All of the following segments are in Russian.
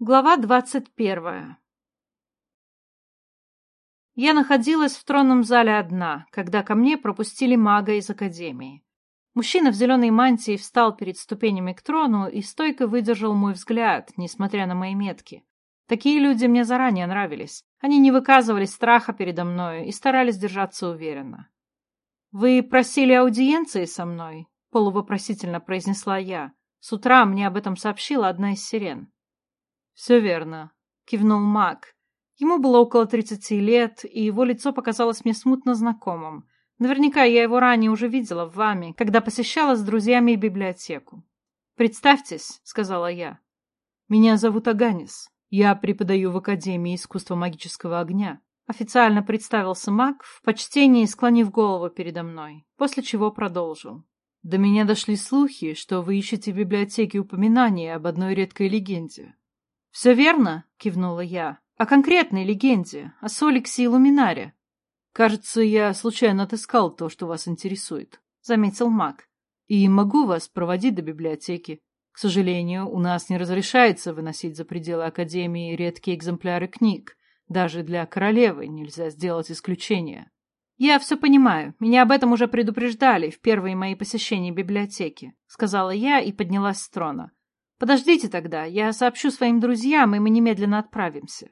Глава двадцать первая Я находилась в тронном зале одна, когда ко мне пропустили мага из академии. Мужчина в зеленой мантии встал перед ступенями к трону и стойко выдержал мой взгляд, несмотря на мои метки. Такие люди мне заранее нравились. Они не выказывали страха передо мною и старались держаться уверенно. «Вы просили аудиенции со мной?» — полувопросительно произнесла я. С утра мне об этом сообщила одна из сирен. «Все верно», — кивнул маг. Ему было около тридцати лет, и его лицо показалось мне смутно знакомым. Наверняка я его ранее уже видела в вами, когда посещала с друзьями библиотеку. «Представьтесь», — сказала я. «Меня зовут Аганис. Я преподаю в Академии искусства магического огня». Официально представился маг, в почтении склонив голову передо мной, после чего продолжил. «До меня дошли слухи, что вы ищете в библиотеке упоминания об одной редкой легенде. «Все верно», — кивнула я. «О конкретной легенде, о Соликсе и Луминаре». «Кажется, я случайно отыскал то, что вас интересует», — заметил маг. «И могу вас проводить до библиотеки. К сожалению, у нас не разрешается выносить за пределы Академии редкие экземпляры книг. Даже для королевы нельзя сделать исключение». «Я все понимаю. Меня об этом уже предупреждали в первые мои посещения библиотеки», — сказала я и поднялась с трона. Подождите тогда, я сообщу своим друзьям, и мы немедленно отправимся.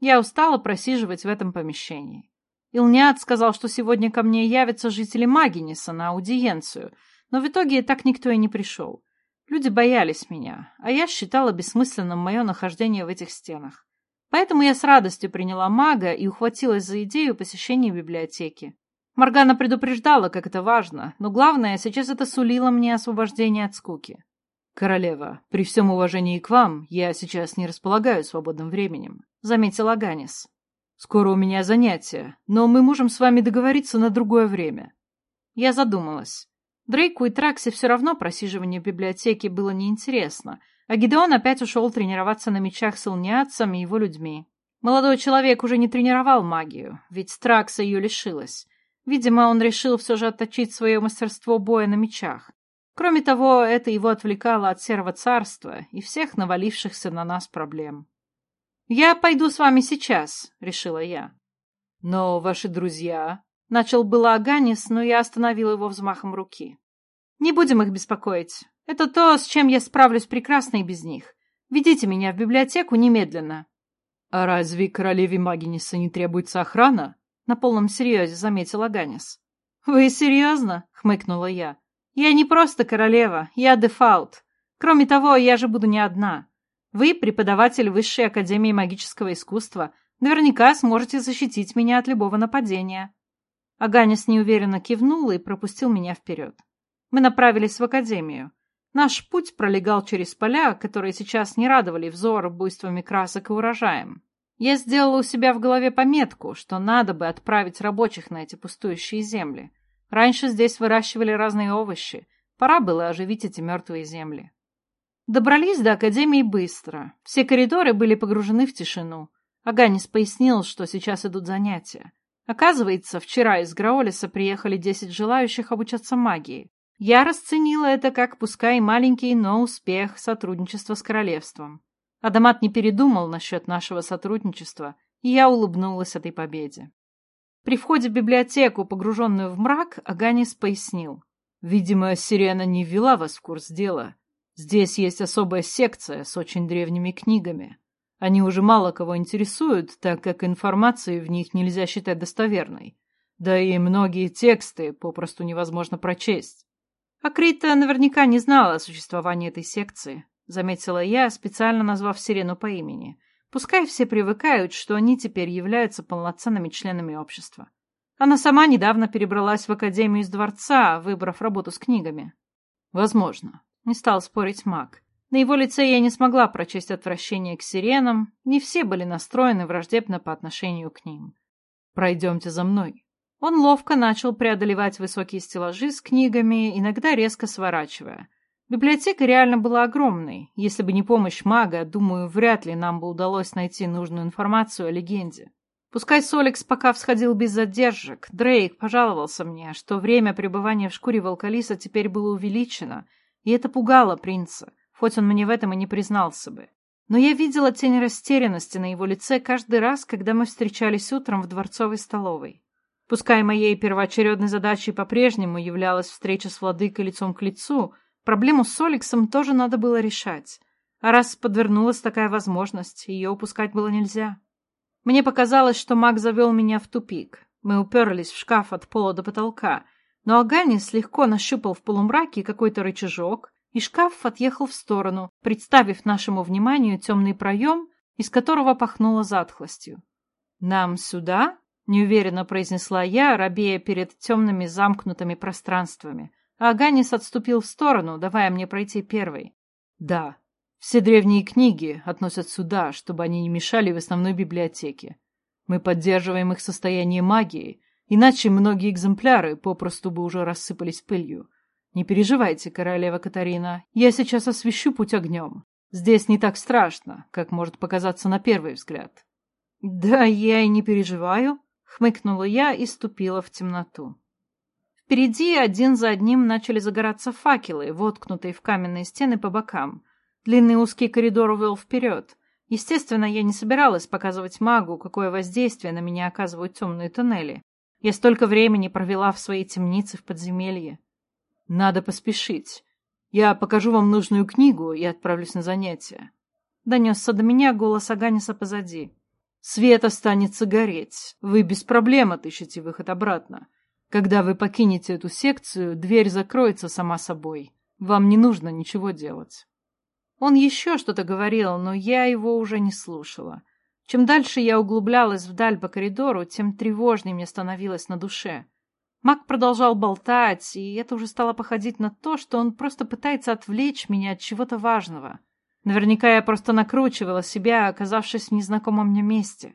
Я устала просиживать в этом помещении. Илниат сказал, что сегодня ко мне явятся жители Магиниса на аудиенцию, но в итоге так никто и не пришел. Люди боялись меня, а я считала бессмысленным мое нахождение в этих стенах. Поэтому я с радостью приняла мага и ухватилась за идею посещения библиотеки. Моргана предупреждала, как это важно, но главное, сейчас это сулило мне освобождение от скуки. «Королева, при всем уважении к вам, я сейчас не располагаю свободным временем», — заметил Аганис. «Скоро у меня занятия, но мы можем с вами договориться на другое время». Я задумалась. Дрейку и Траксе все равно просиживание в библиотеке было неинтересно, а Гидеон опять ушел тренироваться на мечах с Илниадцем и его людьми. Молодой человек уже не тренировал магию, ведь Тракса ее лишилась. Видимо, он решил все же отточить свое мастерство боя на мечах. Кроме того, это его отвлекало от серого царства и всех навалившихся на нас проблем. «Я пойду с вами сейчас», — решила я. «Но ваши друзья...» — начал было Аганис, но я остановил его взмахом руки. «Не будем их беспокоить. Это то, с чем я справлюсь прекрасно и без них. Ведите меня в библиотеку немедленно». «А разве королеве Магиниса не требуется охрана?» — на полном серьезе заметил Аганис. «Вы серьезно?» — хмыкнула я. Я не просто королева, я дефаут. Кроме того, я же буду не одна. Вы, преподаватель Высшей Академии Магического Искусства, наверняка сможете защитить меня от любого нападения. Аганис неуверенно кивнул и пропустил меня вперед. Мы направились в Академию. Наш путь пролегал через поля, которые сейчас не радовали взор буйствами красок и урожаем. Я сделала у себя в голове пометку, что надо бы отправить рабочих на эти пустующие земли. Раньше здесь выращивали разные овощи. Пора было оживить эти мертвые земли. Добрались до Академии быстро. Все коридоры были погружены в тишину. Аганис пояснил, что сейчас идут занятия. Оказывается, вчера из Граолиса приехали десять желающих обучаться магии. Я расценила это как, пускай маленький, но успех сотрудничества с королевством. Адамат не передумал насчет нашего сотрудничества, и я улыбнулась этой победе. При входе в библиотеку, погруженную в мрак, Аганис пояснил. «Видимо, Сирена не ввела вас в курс дела. Здесь есть особая секция с очень древними книгами. Они уже мало кого интересуют, так как информации в них нельзя считать достоверной. Да и многие тексты попросту невозможно прочесть. Акрита наверняка не знала о существовании этой секции, заметила я, специально назвав Сирену по имени — Пускай все привыкают, что они теперь являются полноценными членами общества. Она сама недавно перебралась в академию из дворца, выбрав работу с книгами. Возможно. Не стал спорить маг. На его лице я не смогла прочесть отвращение к сиренам, не все были настроены враждебно по отношению к ним. «Пройдемте за мной». Он ловко начал преодолевать высокие стеллажи с книгами, иногда резко сворачивая. Библиотека реально была огромной. Если бы не помощь мага, думаю, вряд ли нам бы удалось найти нужную информацию о легенде. Пускай Соликс пока всходил без задержек, Дрейк пожаловался мне, что время пребывания в шкуре волкалиса теперь было увеличено, и это пугало принца, хоть он мне в этом и не признался бы. Но я видела тень растерянности на его лице каждый раз, когда мы встречались утром в дворцовой столовой. Пускай моей первоочередной задачей по-прежнему являлась встреча с владыкой лицом к лицу, проблему с Оликсом тоже надо было решать. А раз подвернулась такая возможность, ее упускать было нельзя. Мне показалось, что маг завел меня в тупик. Мы уперлись в шкаф от пола до потолка, но Аганис легко нащупал в полумраке какой-то рычажок, и шкаф отъехал в сторону, представив нашему вниманию темный проем, из которого пахнуло затхлостью. «Нам сюда?» — неуверенно произнесла я, робея перед темными замкнутыми пространствами. А Аганис отступил в сторону, давая мне пройти первой. «Да, все древние книги относят сюда, чтобы они не мешали в основной библиотеке. Мы поддерживаем их состояние магии, иначе многие экземпляры попросту бы уже рассыпались пылью. Не переживайте, королева Катарина, я сейчас освещу путь огнем. Здесь не так страшно, как может показаться на первый взгляд. Да, я и не переживаю, хмыкнула я и ступила в темноту. Впереди один за одним начали загораться факелы, воткнутые в каменные стены по бокам. Длинный узкий коридор увел вперед. Естественно, я не собиралась показывать магу, какое воздействие на меня оказывают темные туннели. Я столько времени провела в своей темнице в подземелье. Надо поспешить. Я покажу вам нужную книгу и отправлюсь на занятия. Донесся до меня голос Аганиса позади. Свет останется гореть. Вы без проблем отыщете выход обратно. Когда вы покинете эту секцию, дверь закроется сама собой. Вам не нужно ничего делать. Он еще что-то говорил, но я его уже не слушала. Чем дальше я углублялась вдаль по коридору, тем тревожнее мне становилось на душе. Мак продолжал болтать, и это уже стало походить на то, что он просто пытается отвлечь меня от чего-то важного. Наверняка я просто накручивала себя, оказавшись в незнакомом мне месте.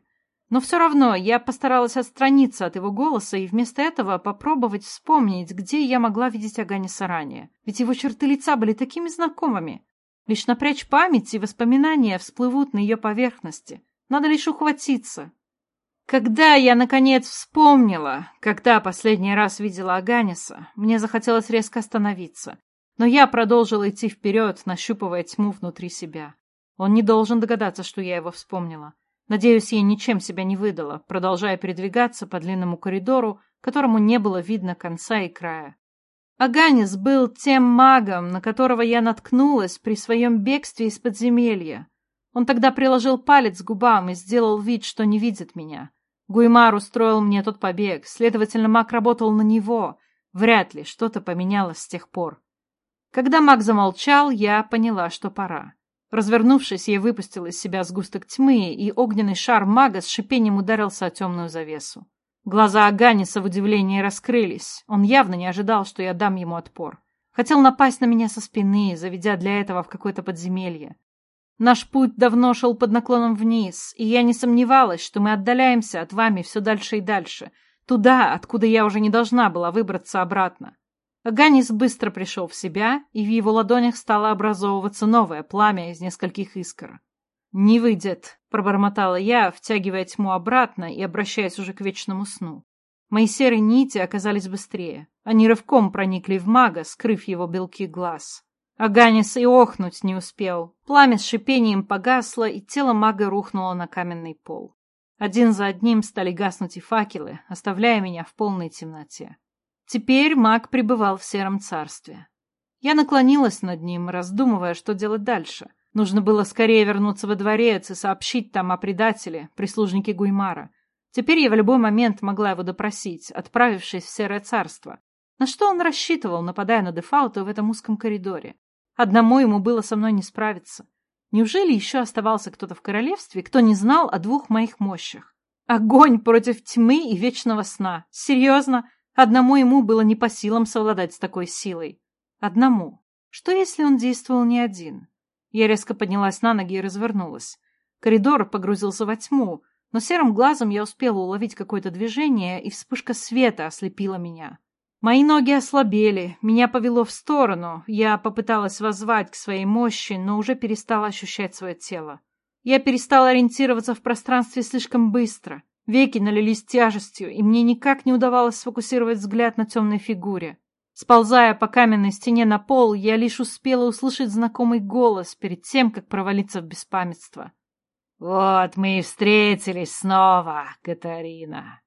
Но все равно я постаралась отстраниться от его голоса и вместо этого попробовать вспомнить, где я могла видеть Аганиса ранее. Ведь его черты лица были такими знакомыми. Лишь напрячь память и воспоминания всплывут на ее поверхности. Надо лишь ухватиться. Когда я, наконец, вспомнила, когда последний раз видела Аганиса, мне захотелось резко остановиться. Но я продолжила идти вперед, нащупывая тьму внутри себя. Он не должен догадаться, что я его вспомнила. Надеюсь, я ничем себя не выдала, продолжая передвигаться по длинному коридору, которому не было видно конца и края. Аганис был тем магом, на которого я наткнулась при своем бегстве из подземелья. Он тогда приложил палец к губам и сделал вид, что не видит меня. Гуймар устроил мне тот побег, следовательно, маг работал на него. Вряд ли что-то поменялось с тех пор. Когда маг замолчал, я поняла, что пора. Развернувшись, я выпустила из себя сгусток тьмы, и огненный шар мага с шипением ударился о темную завесу. Глаза Аганиса в удивлении раскрылись. Он явно не ожидал, что я дам ему отпор. Хотел напасть на меня со спины, заведя для этого в какое-то подземелье. Наш путь давно шел под наклоном вниз, и я не сомневалась, что мы отдаляемся от вами все дальше и дальше, туда, откуда я уже не должна была выбраться обратно. Аганис быстро пришел в себя, и в его ладонях стало образовываться новое пламя из нескольких искр. «Не выйдет», — пробормотала я, втягивая тьму обратно и обращаясь уже к вечному сну. Мои серые нити оказались быстрее. Они рывком проникли в мага, скрыв его белки глаз. Аганис и охнуть не успел. Пламя с шипением погасло, и тело мага рухнуло на каменный пол. Один за одним стали гаснуть и факелы, оставляя меня в полной темноте. Теперь маг пребывал в сером царстве. Я наклонилась над ним, раздумывая, что делать дальше. Нужно было скорее вернуться во дворец и сообщить там о предателе, прислужнике Гуймара. Теперь я в любой момент могла его допросить, отправившись в Серое Царство. На что он рассчитывал, нападая на Дефаута в этом узком коридоре? Одному ему было со мной не справиться. Неужели еще оставался кто-то в королевстве, кто не знал о двух моих мощах? Огонь против тьмы и вечного сна. Серьезно? Одному ему было не по силам совладать с такой силой. Одному. Что, если он действовал не один? Я резко поднялась на ноги и развернулась. Коридор погрузился во тьму, но серым глазом я успела уловить какое-то движение, и вспышка света ослепила меня. Мои ноги ослабели, меня повело в сторону. Я попыталась воззвать к своей мощи, но уже перестала ощущать свое тело. Я перестала ориентироваться в пространстве слишком быстро. Веки налились тяжестью, и мне никак не удавалось сфокусировать взгляд на темной фигуре. Сползая по каменной стене на пол, я лишь успела услышать знакомый голос перед тем, как провалиться в беспамятство. «Вот мы и встретились снова, Катарина!»